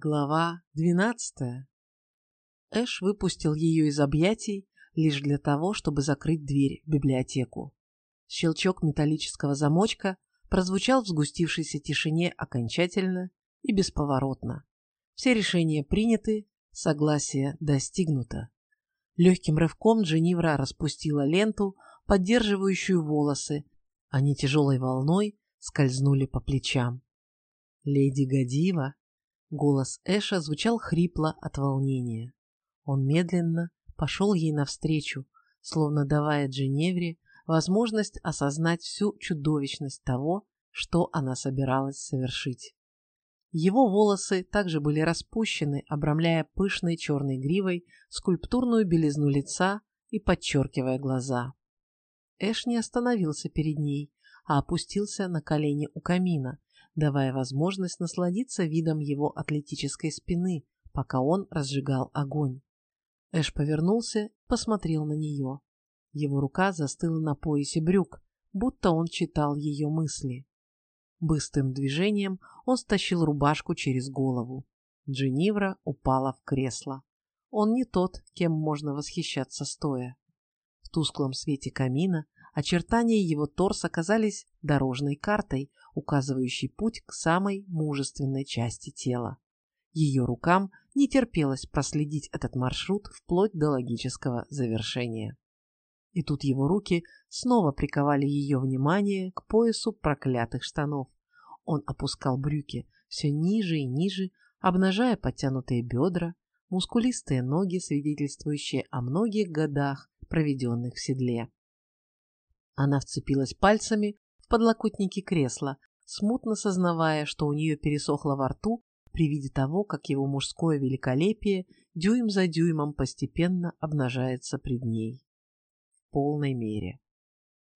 Глава двенадцатая. Эш выпустил ее из объятий лишь для того, чтобы закрыть дверь в библиотеку. Щелчок металлического замочка прозвучал в сгустившейся тишине окончательно и бесповоротно. Все решения приняты, согласие достигнуто. Легким рывком Дженнивра распустила ленту, поддерживающую волосы, они тяжелой волной скользнули по плечам. Леди Гадива Голос Эша звучал хрипло от волнения. Он медленно пошел ей навстречу, словно давая Дженевре возможность осознать всю чудовищность того, что она собиралась совершить. Его волосы также были распущены, обрамляя пышной черной гривой скульптурную белизну лица и подчеркивая глаза. Эш не остановился перед ней, а опустился на колени у камина, давая возможность насладиться видом его атлетической спины, пока он разжигал огонь. Эш повернулся посмотрел на нее. Его рука застыла на поясе брюк, будто он читал ее мысли. Быстрым движением он стащил рубашку через голову. Дженнивра упала в кресло. Он не тот, кем можно восхищаться стоя. В тусклом свете камина очертания его торса казались дорожной картой, указывающий путь к самой мужественной части тела. Ее рукам не терпелось проследить этот маршрут вплоть до логического завершения. И тут его руки снова приковали ее внимание к поясу проклятых штанов. Он опускал брюки все ниже и ниже, обнажая подтянутые бедра, мускулистые ноги, свидетельствующие о многих годах, проведенных в седле. Она вцепилась пальцами в подлокотники кресла, смутно сознавая, что у нее пересохло во рту при виде того, как его мужское великолепие дюйм за дюймом постепенно обнажается пред ней. В полной мере.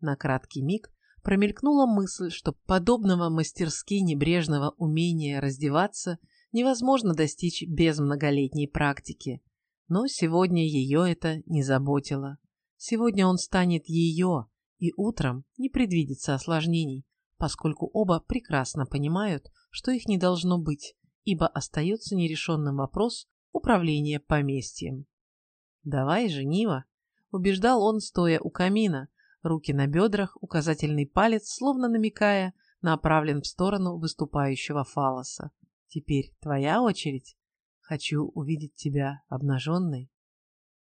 На краткий миг промелькнула мысль, что подобного мастерски небрежного умения раздеваться невозможно достичь без многолетней практики. Но сегодня ее это не заботило. Сегодня он станет ее, и утром не предвидится осложнений, поскольку оба прекрасно понимают, что их не должно быть, ибо остается нерешенным вопрос управления поместьем. «Давай, женива!» – убеждал он, стоя у камина, руки на бедрах, указательный палец, словно намекая, направлен в сторону выступающего фалоса. «Теперь твоя очередь. Хочу увидеть тебя обнаженной».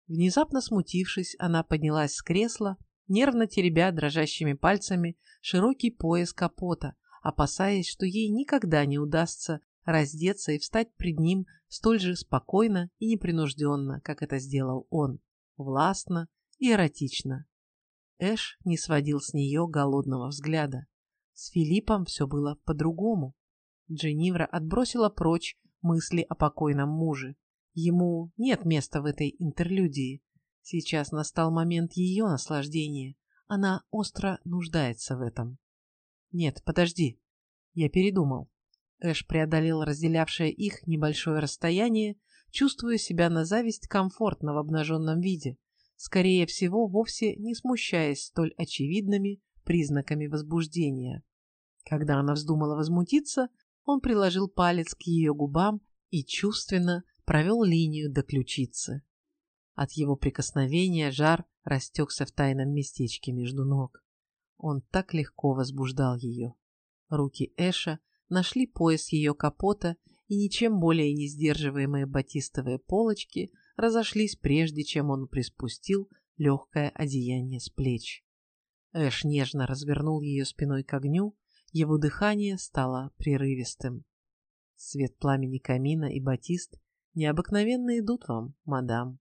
Внезапно смутившись, она поднялась с кресла нервно теребя дрожащими пальцами широкий пояс капота, опасаясь, что ей никогда не удастся раздеться и встать пред ним столь же спокойно и непринужденно, как это сделал он, властно и эротично. Эш не сводил с нее голодного взгляда. С Филиппом все было по-другому. Дженнивра отбросила прочь мысли о покойном муже. Ему нет места в этой интерлюдии. Сейчас настал момент ее наслаждения. Она остро нуждается в этом. Нет, подожди. Я передумал. Эш преодолел разделявшее их небольшое расстояние, чувствуя себя на зависть комфортно в обнаженном виде, скорее всего, вовсе не смущаясь столь очевидными признаками возбуждения. Когда она вздумала возмутиться, он приложил палец к ее губам и чувственно провел линию до ключицы. От его прикосновения жар растекся в тайном местечке между ног. Он так легко возбуждал ее. Руки Эша нашли пояс ее капота, и ничем более не сдерживаемые батистовые полочки разошлись прежде, чем он приспустил легкое одеяние с плеч. Эш нежно развернул ее спиной к огню, его дыхание стало прерывистым. Свет пламени камина и батист необыкновенно идут вам, мадам.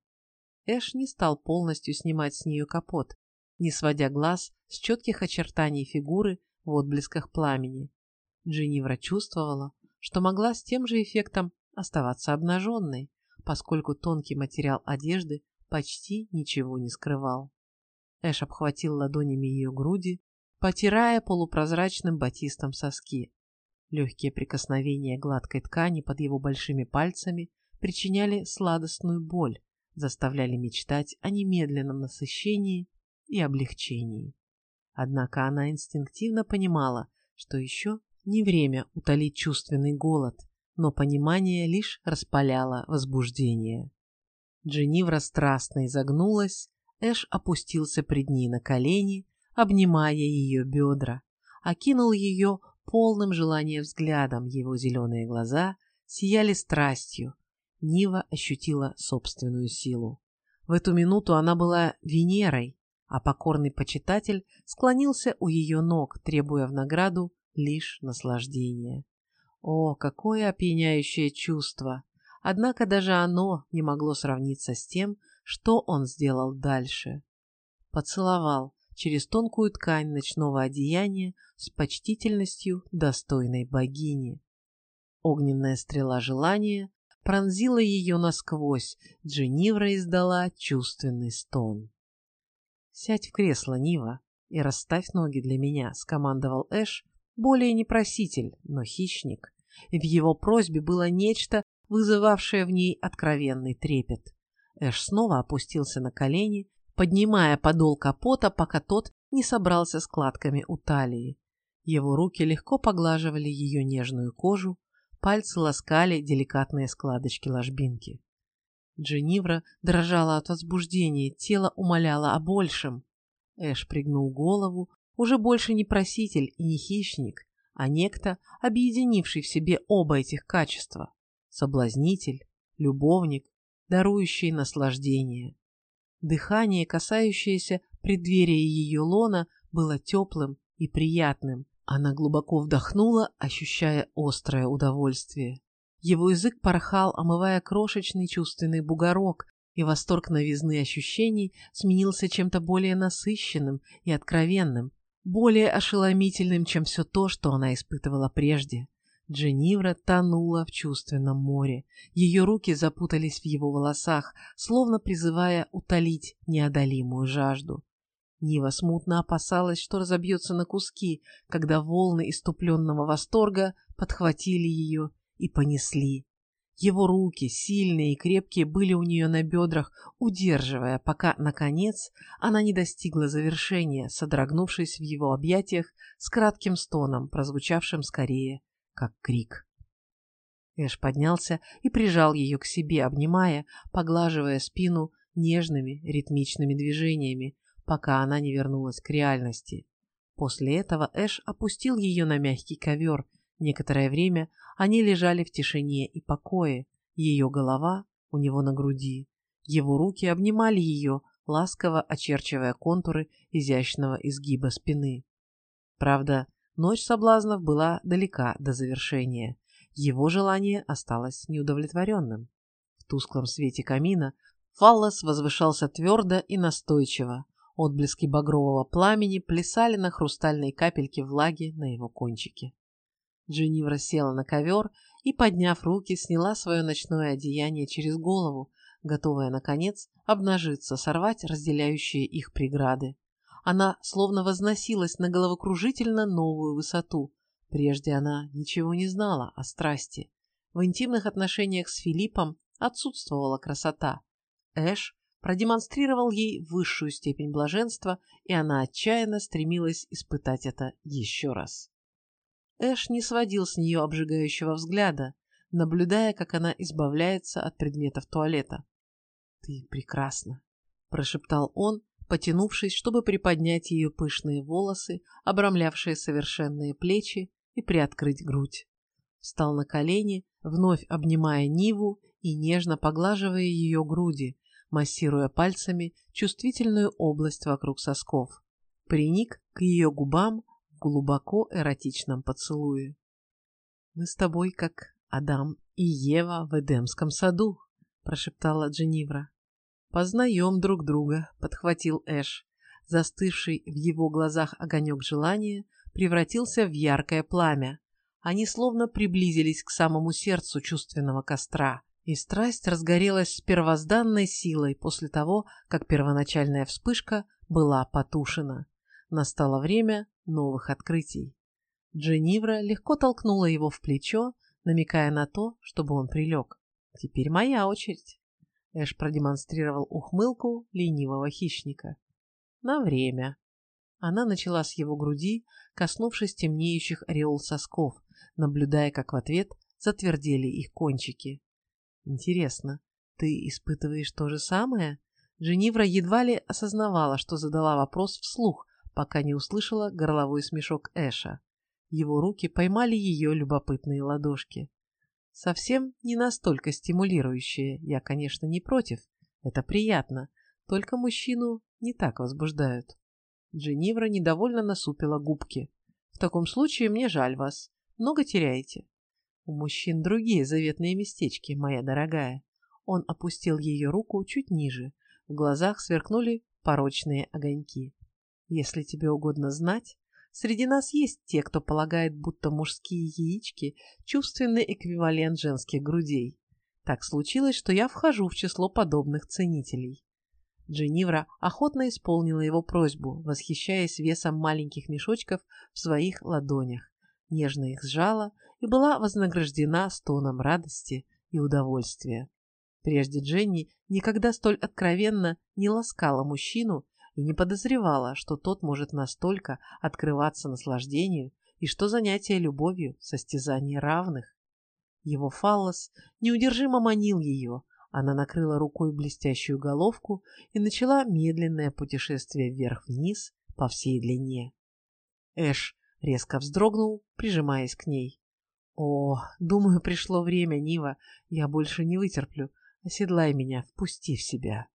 Эш не стал полностью снимать с нее капот, не сводя глаз с четких очертаний фигуры в отблесках пламени. Дженнивра чувствовала, что могла с тем же эффектом оставаться обнаженной, поскольку тонкий материал одежды почти ничего не скрывал. Эш обхватил ладонями ее груди, потирая полупрозрачным батистом соски. Легкие прикосновения гладкой ткани под его большими пальцами причиняли сладостную боль, заставляли мечтать о немедленном насыщении и облегчении. Однако она инстинктивно понимала, что еще не время утолить чувственный голод, но понимание лишь распаляло возбуждение. Дженнивра страстно изогнулась, Эш опустился пред ней на колени, обнимая ее бедра, окинул ее полным желанием взглядом, его зеленые глаза сияли страстью. Нива ощутила собственную силу. В эту минуту она была Венерой, а покорный почитатель склонился у ее ног, требуя в награду лишь наслаждения. О, какое опьяняющее чувство! Однако даже оно не могло сравниться с тем, что он сделал дальше. Поцеловал через тонкую ткань ночного одеяния с почтительностью достойной богини. Огненная стрела желания пронзила ее насквозь, Дженнивра издала чувственный стон. «Сядь в кресло, Нива, и расставь ноги для меня», — скомандовал Эш, более не проситель, но хищник. В его просьбе было нечто, вызывавшее в ней откровенный трепет. Эш снова опустился на колени, поднимая подол капота, пока тот не собрался складками у талии. Его руки легко поглаживали ее нежную кожу, пальцы ласкали деликатные складочки ложбинки. Дженнивра дрожала от возбуждения, тело умоляло о большем. Эш пригнул голову, уже больше не проситель и не хищник, а некто, объединивший в себе оба этих качества – соблазнитель, любовник, дарующий наслаждение. Дыхание, касающееся преддверия ее лона, было теплым и приятным. Она глубоко вдохнула, ощущая острое удовольствие. Его язык порхал, омывая крошечный чувственный бугорок, и восторг новизны ощущений сменился чем-то более насыщенным и откровенным, более ошеломительным, чем все то, что она испытывала прежде. Дженнивра тонула в чувственном море. Ее руки запутались в его волосах, словно призывая утолить неодолимую жажду. Нива смутно опасалась, что разобьется на куски, когда волны иступленного восторга подхватили ее и понесли. Его руки, сильные и крепкие, были у нее на бедрах, удерживая, пока, наконец, она не достигла завершения, содрогнувшись в его объятиях с кратким стоном, прозвучавшим скорее как крик. Эш поднялся и прижал ее к себе, обнимая, поглаживая спину нежными ритмичными движениями, пока она не вернулась к реальности. После этого Эш опустил ее на мягкий ковер. Некоторое время они лежали в тишине и покое, ее голова у него на груди. Его руки обнимали ее, ласково очерчивая контуры изящного изгиба спины. Правда, Ночь соблазнов была далека до завершения. Его желание осталось неудовлетворенным. В тусклом свете камина фаллос возвышался твердо и настойчиво. Отблески багрового пламени плясали на хрустальной капельке влаги на его кончике. Дженнивра села на ковер и, подняв руки, сняла свое ночное одеяние через голову, готовая, наконец, обнажиться, сорвать разделяющие их преграды. Она словно возносилась на головокружительно новую высоту. Прежде она ничего не знала о страсти. В интимных отношениях с Филиппом отсутствовала красота. Эш продемонстрировал ей высшую степень блаженства, и она отчаянно стремилась испытать это еще раз. Эш не сводил с нее обжигающего взгляда, наблюдая, как она избавляется от предметов туалета. «Ты прекрасна», – прошептал он, потянувшись, чтобы приподнять ее пышные волосы, обрамлявшие совершенные плечи, и приоткрыть грудь. Встал на колени, вновь обнимая Ниву и нежно поглаживая ее груди, массируя пальцами чувствительную область вокруг сосков. Приник к ее губам в глубоко эротичном поцелуе. «Мы с тобой как Адам и Ева в Эдемском саду», – прошептала Дженнивра. «Познаем друг друга», — подхватил Эш. Застывший в его глазах огонек желания превратился в яркое пламя. Они словно приблизились к самому сердцу чувственного костра, и страсть разгорелась с первозданной силой после того, как первоначальная вспышка была потушена. Настало время новых открытий. Дженнивра легко толкнула его в плечо, намекая на то, чтобы он прилег. «Теперь моя очередь». Эш продемонстрировал ухмылку ленивого хищника. На время. Она начала с его груди, коснувшись темнеющих ореол сосков, наблюдая, как в ответ затвердели их кончики. Интересно, ты испытываешь то же самое? Дженнивра едва ли осознавала, что задала вопрос вслух, пока не услышала горловой смешок Эша. Его руки поймали ее любопытные ладошки. Совсем не настолько стимулирующие, я, конечно, не против. Это приятно, только мужчину не так возбуждают. Дженнивра недовольно насупила губки. В таком случае мне жаль вас. Много теряете. У мужчин другие заветные местечки, моя дорогая. Он опустил ее руку чуть ниже. В глазах сверкнули порочные огоньки. Если тебе угодно знать, среди нас есть те, кто полагает, будто мужские яички – чувственный эквивалент женских грудей. Так случилось, что я вхожу в число подобных ценителей. Дженнивра охотно исполнила его просьбу, восхищаясь весом маленьких мешочков в своих ладонях, нежно их сжала и была вознаграждена стоном радости и удовольствия. Прежде Дженни никогда столь откровенно не ласкала мужчину и не подозревала, что тот может настолько открываться наслаждению и что занятие любовью – состязание равных. Его фаллос неудержимо манил ее, она накрыла рукой блестящую головку и начала медленное путешествие вверх-вниз по всей длине. Эш резко вздрогнул, прижимаясь к ней. «О, думаю, пришло время, Нива. Я больше не вытерплю. Оседлай меня, впусти в себя».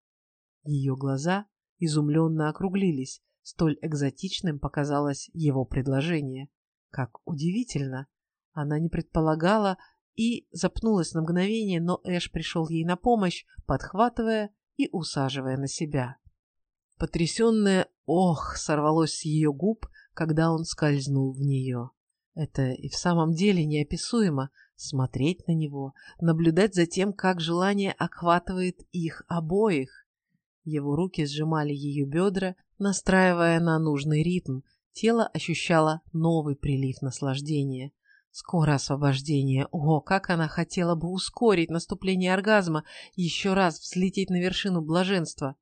Ее глаза изумленно округлились. Столь экзотичным показалось его предложение. Как удивительно! Она не предполагала и запнулась на мгновение, но Эш пришел ей на помощь, подхватывая и усаживая на себя. Потрясенное «ох» сорвалось с ее губ, когда он скользнул в нее. Это и в самом деле неописуемо смотреть на него, наблюдать за тем, как желание охватывает их обоих. Его руки сжимали ее бедра, настраивая на нужный ритм. Тело ощущало новый прилив наслаждения. Скоро освобождение. О, как она хотела бы ускорить наступление оргазма, еще раз взлететь на вершину блаженства.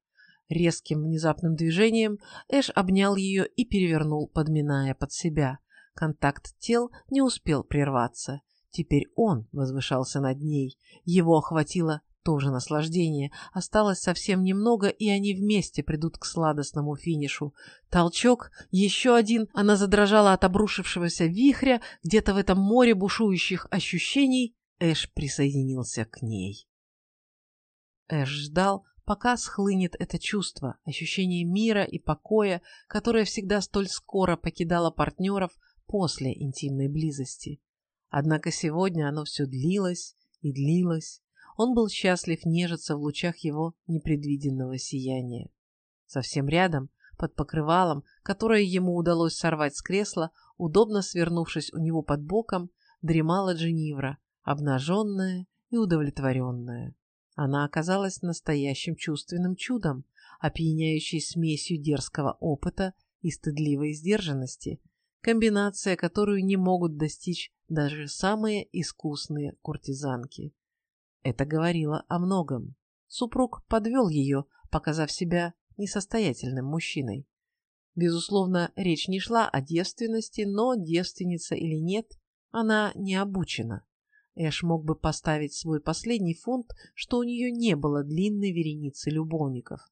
Резким внезапным движением Эш обнял ее и перевернул, подминая под себя. Контакт тел не успел прерваться. Теперь он возвышался над ней. Его охватило тоже наслаждение. Осталось совсем немного, и они вместе придут к сладостному финишу. Толчок, еще один, она задрожала от обрушившегося вихря, где-то в этом море бушующих ощущений Эш присоединился к ней. Эш ждал, пока схлынет это чувство, ощущение мира и покоя, которое всегда столь скоро покидало партнеров после интимной близости. Однако сегодня оно все длилось и длилось, он был счастлив нежиться в лучах его непредвиденного сияния. Совсем рядом, под покрывалом, которое ему удалось сорвать с кресла, удобно свернувшись у него под боком, дремала Дженнивра, обнаженная и удовлетворенная. Она оказалась настоящим чувственным чудом, опьяняющей смесью дерзкого опыта и стыдливой сдержанности, комбинация, которую не могут достичь даже самые искусные куртизанки. Это говорило о многом. Супруг подвел ее, показав себя несостоятельным мужчиной. Безусловно, речь не шла о девственности, но девственница или нет, она не обучена. Эш мог бы поставить свой последний фунт, что у нее не было длинной вереницы любовников.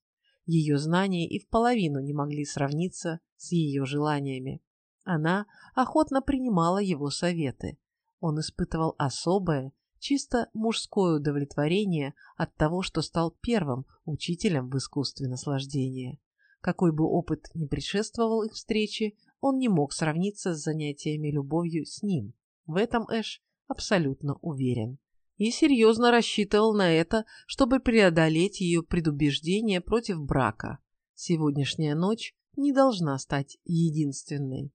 Ее знания и в половину не могли сравниться с ее желаниями. Она охотно принимала его советы. Он испытывал особое, чисто мужское удовлетворение от того, что стал первым учителем в искусстве наслаждения. Какой бы опыт ни предшествовал их встрече, он не мог сравниться с занятиями любовью с ним. В этом Эш абсолютно уверен. И серьезно рассчитывал на это, чтобы преодолеть ее предубеждение против брака. Сегодняшняя ночь не должна стать единственной.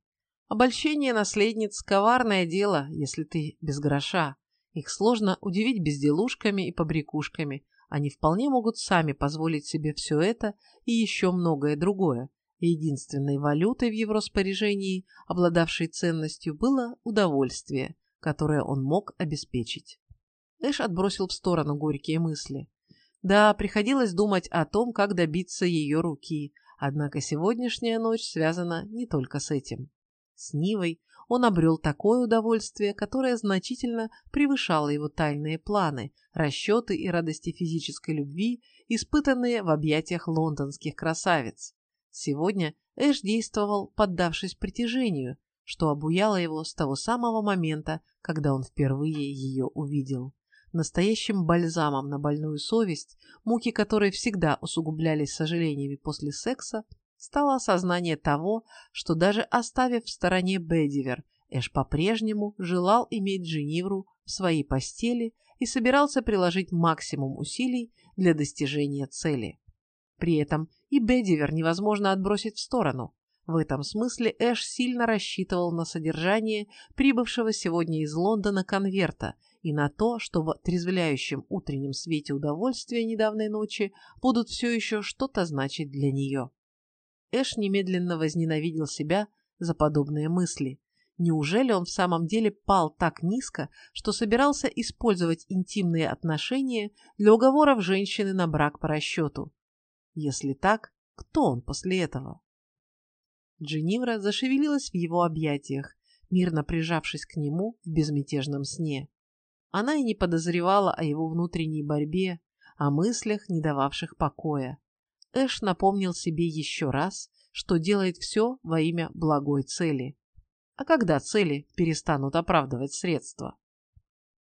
Обольщение наследниц – коварное дело, если ты без гроша. Их сложно удивить безделушками и побрякушками. Они вполне могут сами позволить себе все это и еще многое другое. единственной валютой в его распоряжении, обладавшей ценностью, было удовольствие, которое он мог обеспечить. Эш отбросил в сторону горькие мысли. Да, приходилось думать о том, как добиться ее руки, однако сегодняшняя ночь связана не только с этим. С Нивой он обрел такое удовольствие, которое значительно превышало его тайные планы, расчеты и радости физической любви, испытанные в объятиях лондонских красавиц. Сегодня Эш действовал, поддавшись притяжению, что обуяло его с того самого момента, когда он впервые ее увидел. Настоящим бальзамом на больную совесть, муки которой всегда усугублялись сожалениями после секса, стало осознание того, что даже оставив в стороне Бедивер, Эш по-прежнему желал иметь Дженевру в своей постели и собирался приложить максимум усилий для достижения цели. При этом и Бедивер невозможно отбросить в сторону. В этом смысле Эш сильно рассчитывал на содержание прибывшего сегодня из Лондона конверта и на то, что в трезвляющем утреннем свете удовольствия недавней ночи будут все еще что-то значить для нее. Эш немедленно возненавидел себя за подобные мысли. Неужели он в самом деле пал так низко, что собирался использовать интимные отношения для уговоров женщины на брак по расчету? Если так, кто он после этого? Дженнивра зашевелилась в его объятиях, мирно прижавшись к нему в безмятежном сне. Она и не подозревала о его внутренней борьбе, о мыслях, не дававших покоя. Эш напомнил себе еще раз, что делает все во имя благой цели. А когда цели перестанут оправдывать средства?